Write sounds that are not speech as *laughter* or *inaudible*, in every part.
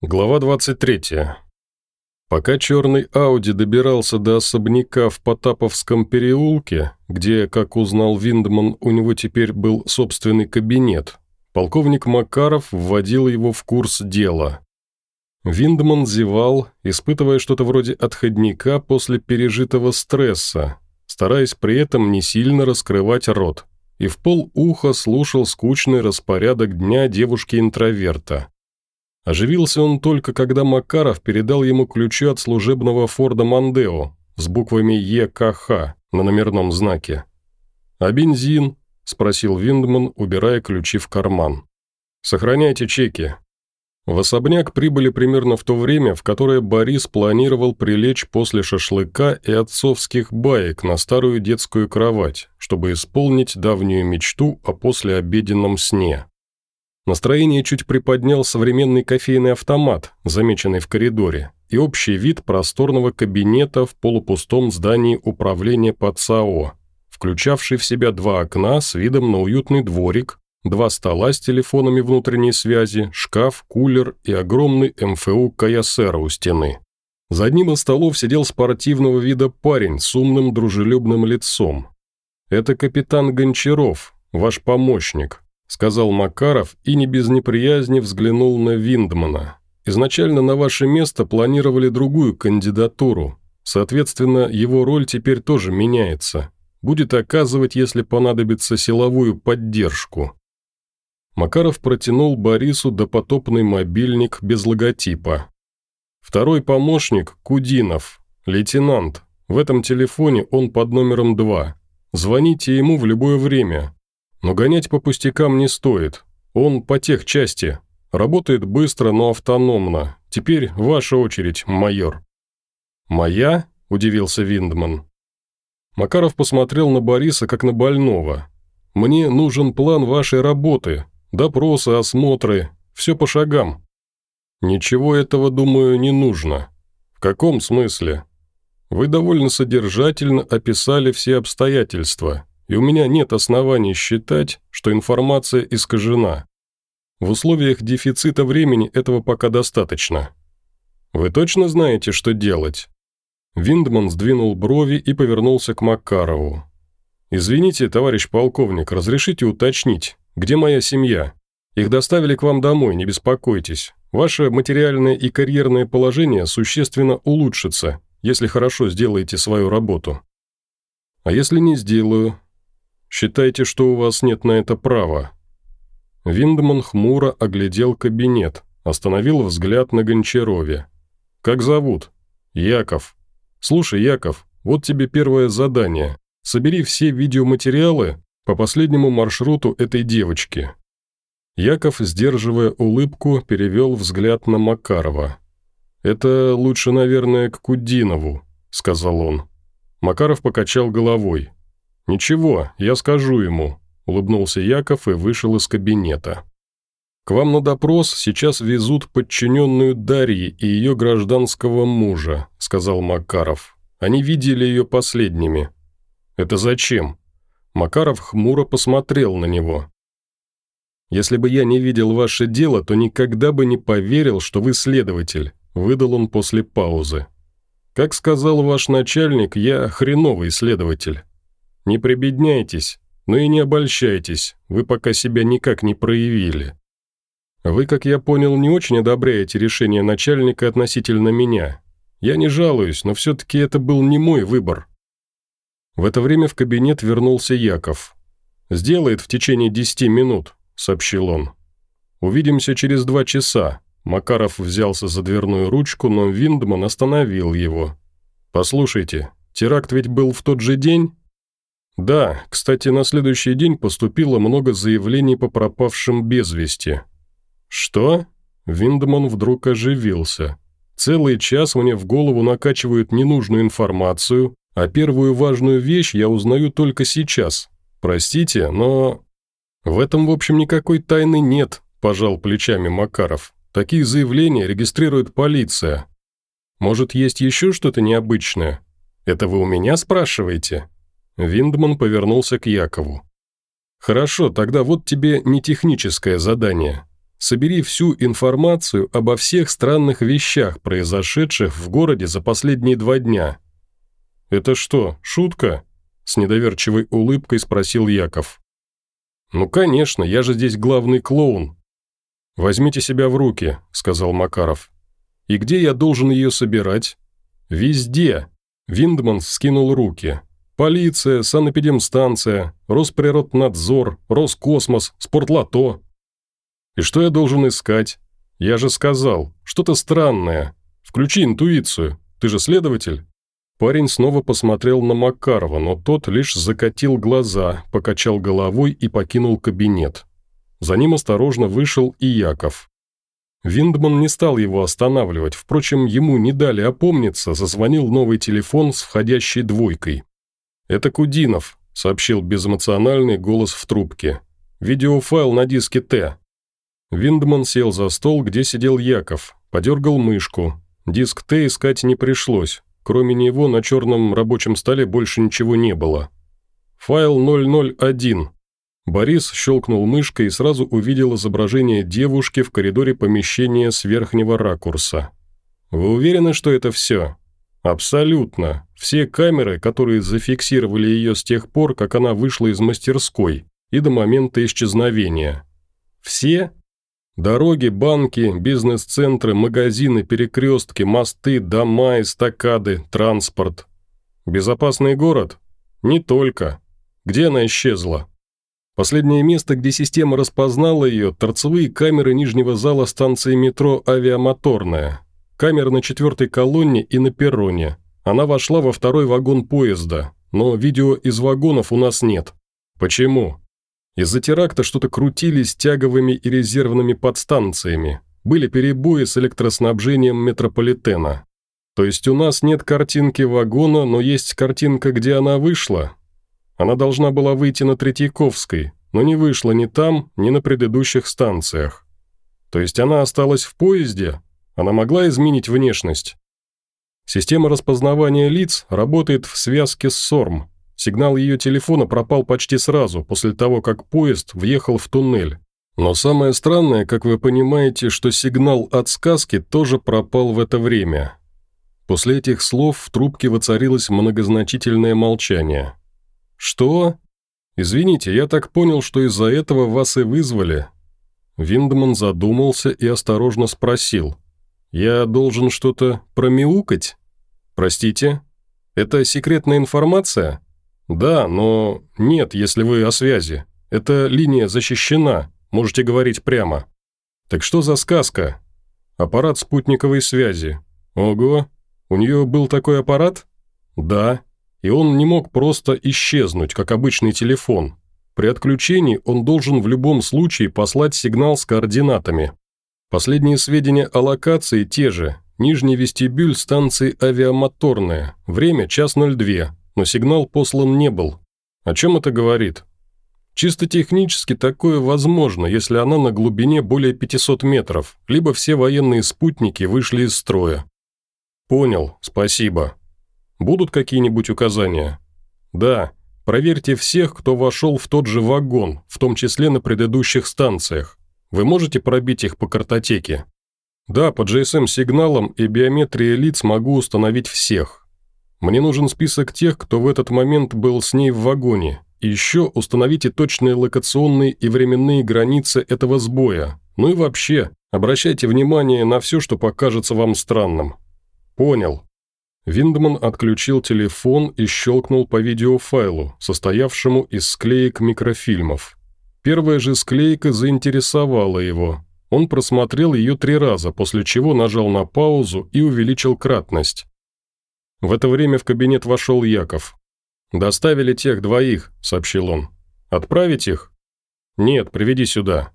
Глава 23. Пока черный Ауди добирался до особняка в Потаповском переулке, где, как узнал Виндман, у него теперь был собственный кабинет, полковник Макаров вводил его в курс дела. Виндман зевал, испытывая что-то вроде отходника после пережитого стресса, стараясь при этом не сильно раскрывать рот, и в пол уха слушал скучный распорядок дня девушки-интроверта. Оживился он только, когда Макаров передал ему ключи от служебного Форда Мандео с буквами ЕКХ на номерном знаке. «А бензин?» – спросил Виндман, убирая ключи в карман. «Сохраняйте чеки». В особняк прибыли примерно в то время, в которое Борис планировал прилечь после шашлыка и отцовских баек на старую детскую кровать, чтобы исполнить давнюю мечту о послеобеденном сне. Настроение чуть приподнял современный кофейный автомат, замеченный в коридоре, и общий вид просторного кабинета в полупустом здании управления по ЦАО, включавший в себя два окна с видом на уютный дворик, два стола с телефонами внутренней связи, шкаф, кулер и огромный МФУ Каясера у стены. За одним из столов сидел спортивного вида парень с умным дружелюбным лицом. «Это капитан Гончаров, ваш помощник», сказал Макаров и не без неприязни взглянул на Виндмана. «Изначально на ваше место планировали другую кандидатуру. Соответственно, его роль теперь тоже меняется. Будет оказывать, если понадобится, силовую поддержку». Макаров протянул Борису допотопный мобильник без логотипа. Второй помощник – Кудинов, лейтенант. В этом телефоне он под номером 2. Звоните ему в любое время, но гонять по пустякам не стоит. Он по тех части. Работает быстро, но автономно. Теперь ваша очередь, майор». «Моя?» – удивился Виндман. Макаров посмотрел на Бориса как на больного. «Мне нужен план вашей работы. Допросы, осмотры. Все по шагам». «Ничего этого, думаю, не нужно». «В каком смысле?» «Вы довольно содержательно описали все обстоятельства и у меня нет оснований считать, что информация искажена. В условиях дефицита времени этого пока достаточно. Вы точно знаете, что делать?» Виндман сдвинул брови и повернулся к Макарову. «Извините, товарищ полковник, разрешите уточнить, где моя семья? Их доставили к вам домой, не беспокойтесь. Ваше материальное и карьерное положение существенно улучшится, если хорошо сделаете свою работу. А если не сделаю, Считайте, что у вас нет на это права». Виндман хмуро оглядел кабинет, остановил взгляд на Гончарове. «Как зовут?» «Яков». «Слушай, Яков, вот тебе первое задание. Собери все видеоматериалы по последнему маршруту этой девочки». Яков, сдерживая улыбку, перевел взгляд на Макарова. «Это лучше, наверное, к Кудинову», — сказал он. Макаров покачал головой. «Ничего, я скажу ему», – улыбнулся Яков и вышел из кабинета. «К вам на допрос сейчас везут подчиненную Дарьи и ее гражданского мужа», – сказал Макаров. «Они видели ее последними». «Это зачем?» Макаров хмуро посмотрел на него. «Если бы я не видел ваше дело, то никогда бы не поверил, что вы следователь», – выдал он после паузы. «Как сказал ваш начальник, я хреновый следователь». Не прибедняйтесь, но и не обольщайтесь, вы пока себя никак не проявили. Вы, как я понял, не очень одобряете решение начальника относительно меня. Я не жалуюсь, но все-таки это был не мой выбор». В это время в кабинет вернулся Яков. «Сделает в течение десяти минут», — сообщил он. «Увидимся через два часа». Макаров взялся за дверную ручку, но Виндман остановил его. «Послушайте, теракт ведь был в тот же день?» Да, кстати, на следующий день поступило много заявлений по пропавшим без вести. Что? Виндман вдруг оживился. Целый час мне в голову накачивают ненужную информацию, а первую важную вещь я узнаю только сейчас. Простите, но... В этом, в общем, никакой тайны нет, пожал плечами Макаров. Такие заявления регистрирует полиция. Может, есть еще что-то необычное? Это вы у меня спрашиваете? Виндман повернулся к Якову. «Хорошо, тогда вот тебе не техническое задание. Собери всю информацию обо всех странных вещах, произошедших в городе за последние два дня». «Это что, шутка?» – с недоверчивой улыбкой спросил Яков. «Ну, конечно, я же здесь главный клоун». «Возьмите себя в руки», – сказал Макаров. «И где я должен ее собирать?» «Везде», – Виндман скинул руки. «Полиция, санэпидемстанция, Росприроднадзор, Роскосмос, Спортлото». И что я должен искать? Я же сказал, что-то странное. Включи интуицию. Ты же следователь?» Парень снова посмотрел на Макарова, но тот лишь закатил глаза, покачал головой и покинул кабинет. За ним осторожно вышел и Яков. Виндман не стал его останавливать, впрочем, ему не дали опомниться, зазвонил новый телефон с входящей двойкой. «Это Кудинов», — сообщил безэмоциональный голос в трубке. «Видеофайл на диске Т. Виндман сел за стол, где сидел Яков, подергал мышку. Диск Т искать не пришлось. Кроме него на черном рабочем столе больше ничего не было. Файл 001. Борис щелкнул мышкой и сразу увидел изображение девушки в коридоре помещения с верхнего ракурса. «Вы уверены, что это все?» «Абсолютно. Все камеры, которые зафиксировали ее с тех пор, как она вышла из мастерской, и до момента исчезновения». «Все?» Дороги, банки, бизнес-центры, магазины, перекрестки, мосты, дома, эстакады, транспорт. Безопасный город? Не только. Где она исчезла? Последнее место, где система распознала ее – торцевые камеры нижнего зала станции метро «Авиамоторная». Камера на четвертой колонне и на перроне. Она вошла во второй вагон поезда, но видео из вагонов у нас нет. Почему? Из-за теракта что-то крутили с тяговыми и резервными подстанциями. Были перебои с электроснабжением метрополитена. То есть у нас нет картинки вагона, но есть картинка, где она вышла. Она должна была выйти на Третьяковской, но не вышла ни там, ни на предыдущих станциях. То есть она осталась в поезде? Она могла изменить внешность? Система распознавания лиц работает в связке с СОРМ, Сигнал ее телефона пропал почти сразу, после того, как поезд въехал в туннель. Но самое странное, как вы понимаете, что сигнал от сказки тоже пропал в это время. После этих слов в трубке воцарилось многозначительное молчание. «Что?» «Извините, я так понял, что из-за этого вас и вызвали». Виндман задумался и осторожно спросил. «Я должен что-то промяукать?» «Простите? Это секретная информация?» «Да, но нет, если вы о связи. Эта линия защищена, можете говорить прямо». «Так что за сказка?» «Аппарат спутниковой связи». «Ого, у нее был такой аппарат?» «Да, и он не мог просто исчезнуть, как обычный телефон. При отключении он должен в любом случае послать сигнал с координатами. Последние сведения о локации те же. Нижний вестибюль станции авиамоторная. Время час 02 но сигнал послан не был. О чем это говорит? Чисто технически такое возможно, если она на глубине более 500 метров, либо все военные спутники вышли из строя. Понял, спасибо. Будут какие-нибудь указания? Да, проверьте всех, кто вошел в тот же вагон, в том числе на предыдущих станциях. Вы можете пробить их по картотеке? Да, по GSM-сигналам и биометрии лиц могу установить всех. Мне нужен список тех, кто в этот момент был с ней в вагоне. И еще установите точные локационные и временные границы этого сбоя. Ну и вообще, обращайте внимание на все, что покажется вам странным. Понял. Виндман отключил телефон и щелкнул по видеофайлу, состоявшему из склеек микрофильмов. Первая же склейка заинтересовала его. Он просмотрел ее три раза, после чего нажал на паузу и увеличил кратность. В это время в кабинет вошел Яков. «Доставили тех двоих», — сообщил он. «Отправить их?» «Нет, приведи сюда».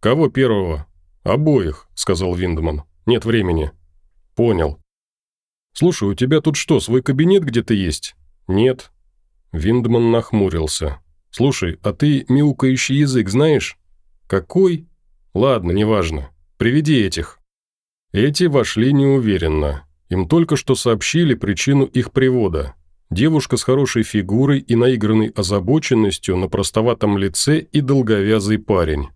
«Кого первого?» «Обоих», — сказал Виндман. «Нет времени». «Понял». «Слушай, у тебя тут что, свой кабинет где-то есть?» «Нет». Виндман нахмурился. «Слушай, а ты мяукающий язык знаешь?» «Какой?» «Ладно, неважно. Приведи этих». Эти вошли неуверенно. Им только что сообщили причину их привода. Девушка с хорошей фигурой и наигранной озабоченностью на простоватом лице и долговязый парень.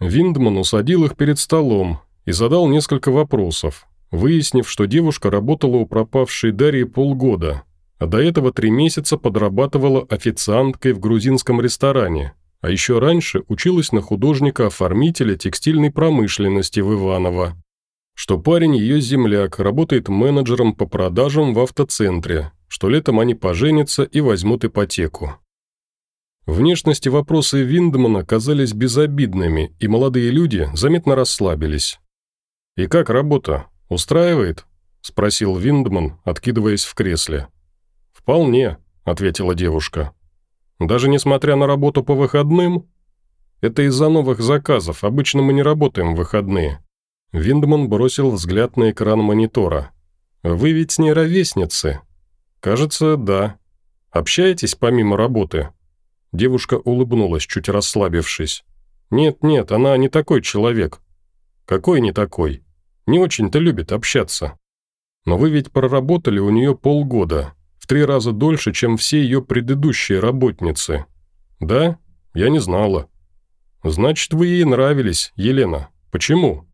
Виндман усадил их перед столом и задал несколько вопросов, выяснив, что девушка работала у пропавшей Дарьи полгода, а до этого три месяца подрабатывала официанткой в грузинском ресторане, а еще раньше училась на художника-оформителя текстильной промышленности в Иваново, что парень ее земляк, работает менеджером по продажам в автоцентре, что летом они поженятся и возьмут ипотеку. Внешности вопросы Виндмана казались безобидными, и молодые люди заметно расслабились. «И как работа? Устраивает?» – спросил Виндман, откидываясь в кресле. «Вполне», – ответила девушка. «Даже несмотря на работу по выходным?» «Это из-за новых заказов, обычно мы не работаем в выходные». Виндман бросил взгляд на экран монитора. «Вы ведь с ней ровесницы?» «Кажется, да. Общаетесь помимо работы?» Девушка улыбнулась, чуть расслабившись. «Нет-нет, она не такой человек». «Какой не такой? Не очень-то любит общаться». «Но вы ведь проработали у нее полгода, в три раза дольше, чем все ее предыдущие работницы». «Да? Я не знала». «Значит, вы ей нравились, Елена. Почему?»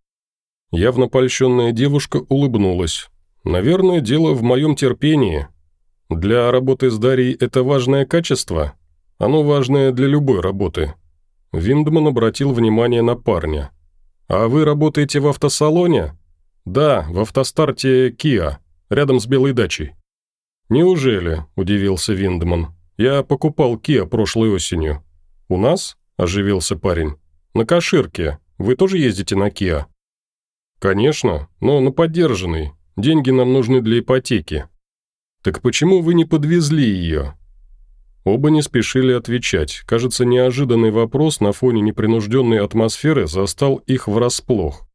Явно польщенная девушка улыбнулась. «Наверное, дело в моем терпении. Для работы с Дарьей это важное качество?» Оно важное для любой работы». Виндман обратил внимание на парня. «А вы работаете в автосалоне?» «Да, в автостарте Kia, рядом с Белой дачей». «Неужели?» – удивился Виндман. «Я покупал Kia прошлой осенью». «У нас?» – оживился парень. «На Каширке. Вы тоже ездите на Kia?» «Конечно, но на поддержанный. Деньги нам нужны для ипотеки». «Так почему вы не подвезли ее?» Оба не спешили отвечать. Кажется, неожиданный вопрос на фоне непринужденной атмосферы застал их врасплох.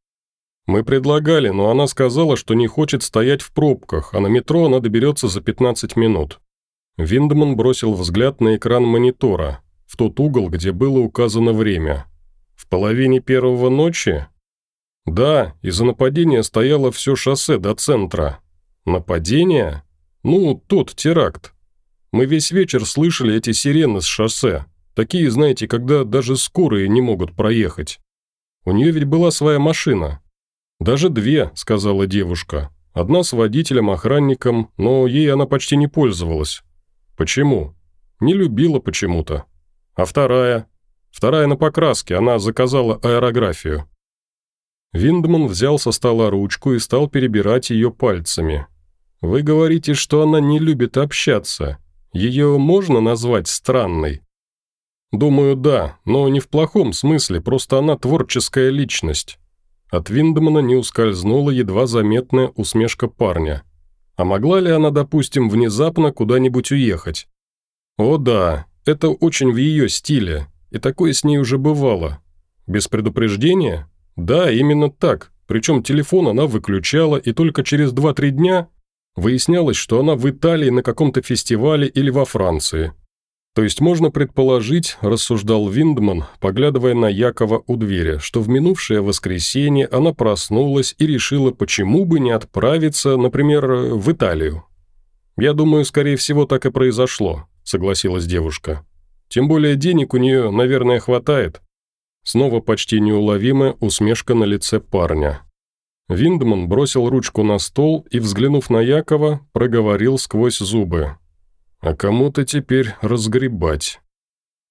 «Мы предлагали, но она сказала, что не хочет стоять в пробках, а на метро она доберется за 15 минут». Виндман бросил взгляд на экран монитора, в тот угол, где было указано время. «В половине первого ночи?» «Да, из-за нападения стояло все шоссе до центра». «Нападение?» «Ну, тот теракт. Мы весь вечер слышали эти сирены с шоссе. Такие, знаете, когда даже скорые не могут проехать. У нее ведь была своя машина. Даже две, сказала девушка. Одна с водителем-охранником, но ей она почти не пользовалась. Почему? Не любила почему-то. А вторая? Вторая на покраске, она заказала аэрографию. Виндман взял со стола ручку и стал перебирать ее пальцами. «Вы говорите, что она не любит общаться. Ее можно назвать странной? Думаю, да, но не в плохом смысле, просто она творческая личность. От Виндемана не ускользнула едва заметная усмешка парня. А могла ли она, допустим, внезапно куда-нибудь уехать? О да, это очень в ее стиле, и такое с ней уже бывало. Без предупреждения? Да, именно так, причем телефон она выключала, и только через 2-3 дня Выяснялось, что она в Италии на каком-то фестивале или во Франции. То есть можно предположить, рассуждал Виндман, поглядывая на Якова у двери, что в минувшее воскресенье она проснулась и решила, почему бы не отправиться, например, в Италию. «Я думаю, скорее всего, так и произошло», – согласилась девушка. «Тем более денег у нее, наверное, хватает». Снова почти неуловимая усмешка на лице парня. Виндман бросил ручку на стол и, взглянув на Якова, проговорил сквозь зубы. «А кому-то теперь разгребать».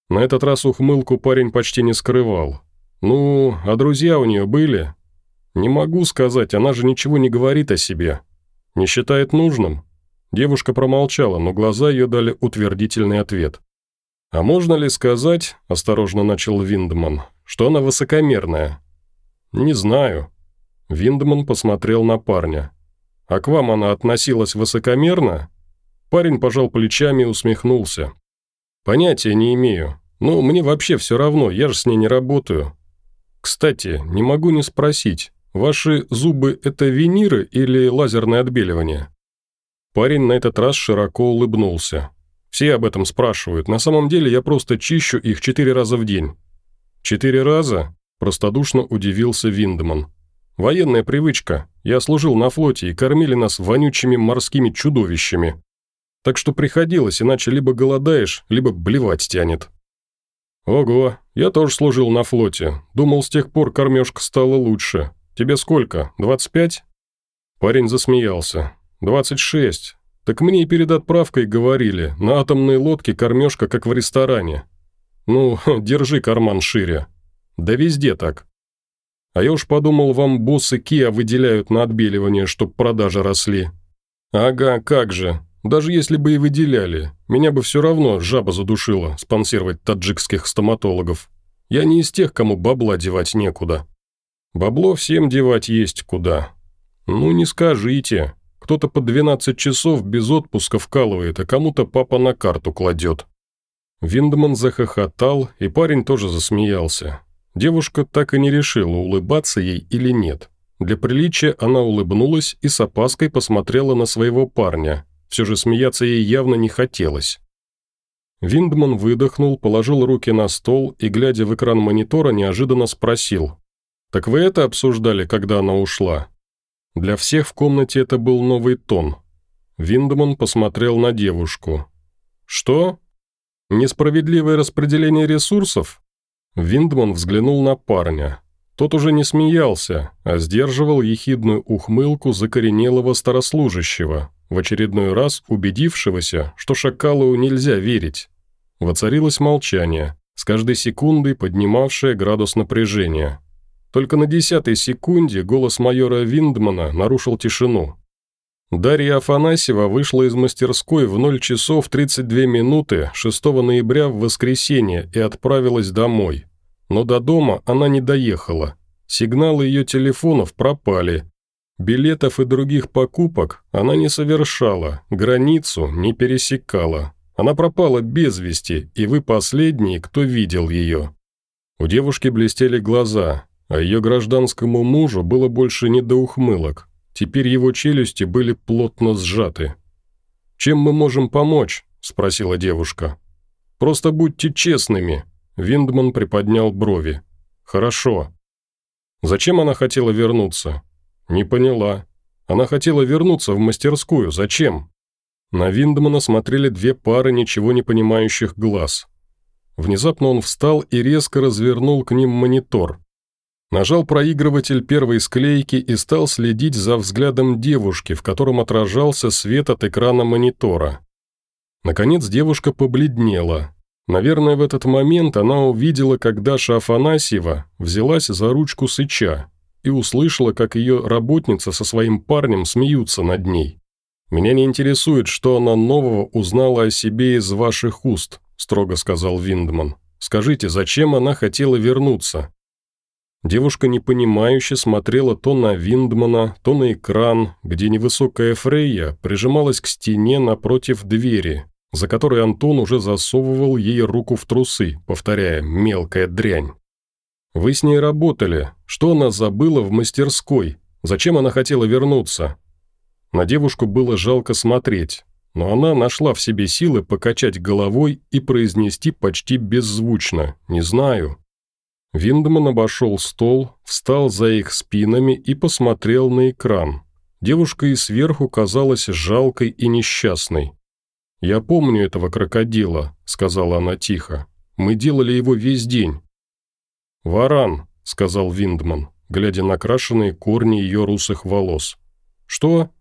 На этот раз ухмылку парень почти не скрывал. «Ну, а друзья у нее были?» «Не могу сказать, она же ничего не говорит о себе. Не считает нужным?» Девушка промолчала, но глаза ее дали утвердительный ответ. «А можно ли сказать, — осторожно начал Виндман, — что она высокомерная?» «Не знаю», Виндман посмотрел на парня. «А к вам она относилась высокомерно?» Парень пожал плечами и усмехнулся. «Понятия не имею. Ну, мне вообще все равно, я же с ней не работаю. Кстати, не могу не спросить, ваши зубы – это виниры или лазерное отбеливание?» Парень на этот раз широко улыбнулся. «Все об этом спрашивают. На самом деле я просто чищу их четыре раза в день». «Четыре раза?» – простодушно удивился Виндман. Военная привычка. Я служил на флоте и кормили нас вонючими морскими чудовищами. Так что приходилось, иначе либо голодаешь, либо блевать тянет». «Ого, я тоже служил на флоте. Думал, с тех пор кормежка стала лучше. Тебе сколько, 25?» Парень засмеялся. «Двадцать шесть. Так мне и перед отправкой говорили, на атомной лодке кормежка как в ресторане. Ну, *laughs* держи карман шире. Да везде так. А я уж подумал, вам боссы Киа выделяют на отбеливание, чтоб продажи росли. Ага, как же. Даже если бы и выделяли, меня бы все равно жаба задушила спонсировать таджикских стоматологов. Я не из тех, кому бабла девать некуда. Бабло всем девать есть куда. Ну, не скажите. Кто-то по 12 часов без отпуска вкалывает, а кому-то папа на карту кладет». Виндман захохотал, и парень тоже засмеялся. Девушка так и не решила, улыбаться ей или нет. Для приличия она улыбнулась и с опаской посмотрела на своего парня. Все же смеяться ей явно не хотелось. Виндман выдохнул, положил руки на стол и, глядя в экран монитора, неожиданно спросил. «Так вы это обсуждали, когда она ушла?» Для всех в комнате это был новый тон. Виндман посмотрел на девушку. «Что? Несправедливое распределение ресурсов?» Виндман взглянул на парня. Тот уже не смеялся, а сдерживал ехидную ухмылку закоренелого старослужащего, в очередной раз убедившегося, что Шакалу нельзя верить. Воцарилось молчание, с каждой секундой поднимавшее градус напряжения. Только на десятой секунде голос майора Виндмана нарушил тишину. Дарья Афанасьева вышла из мастерской в 0 часов 32 минуты 6 ноября в воскресенье и отправилась домой. Но до дома она не доехала. Сигналы ее телефонов пропали. Билетов и других покупок она не совершала, границу не пересекала. Она пропала без вести, и вы последний, кто видел ее. У девушки блестели глаза, а ее гражданскому мужу было больше не до ухмылок. Теперь его челюсти были плотно сжаты. «Чем мы можем помочь?» – спросила девушка. «Просто будьте честными», – Виндман приподнял брови. «Хорошо». «Зачем она хотела вернуться?» «Не поняла. Она хотела вернуться в мастерскую. Зачем?» На Виндмана смотрели две пары ничего не понимающих глаз. Внезапно он встал и резко развернул к ним монитор. Нажал проигрыватель первой склейки и стал следить за взглядом девушки, в котором отражался свет от экрана монитора. Наконец девушка побледнела. Наверное, в этот момент она увидела, как Даша Афанасьева взялась за ручку сыча и услышала, как ее работница со своим парнем смеются над ней. «Меня не интересует, что она нового узнала о себе из ваших уст», строго сказал Виндман. «Скажите, зачем она хотела вернуться?» Девушка непонимающе смотрела то на Виндмана, то на экран, где невысокая Фрейя прижималась к стене напротив двери, за которой Антон уже засовывал ей руку в трусы, повторяя «мелкая дрянь». «Вы с ней работали. Что она забыла в мастерской? Зачем она хотела вернуться?» На девушку было жалко смотреть, но она нашла в себе силы покачать головой и произнести почти беззвучно «не знаю». Виндман обошел стол, встал за их спинами и посмотрел на экран. Девушка и сверху казалась жалкой и несчастной. «Я помню этого крокодила», — сказала она тихо. «Мы делали его весь день». «Варан», — сказал Виндман, глядя на крашеные корни ее русых волос. «Что?»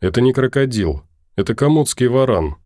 «Это не крокодил. Это комодский варан.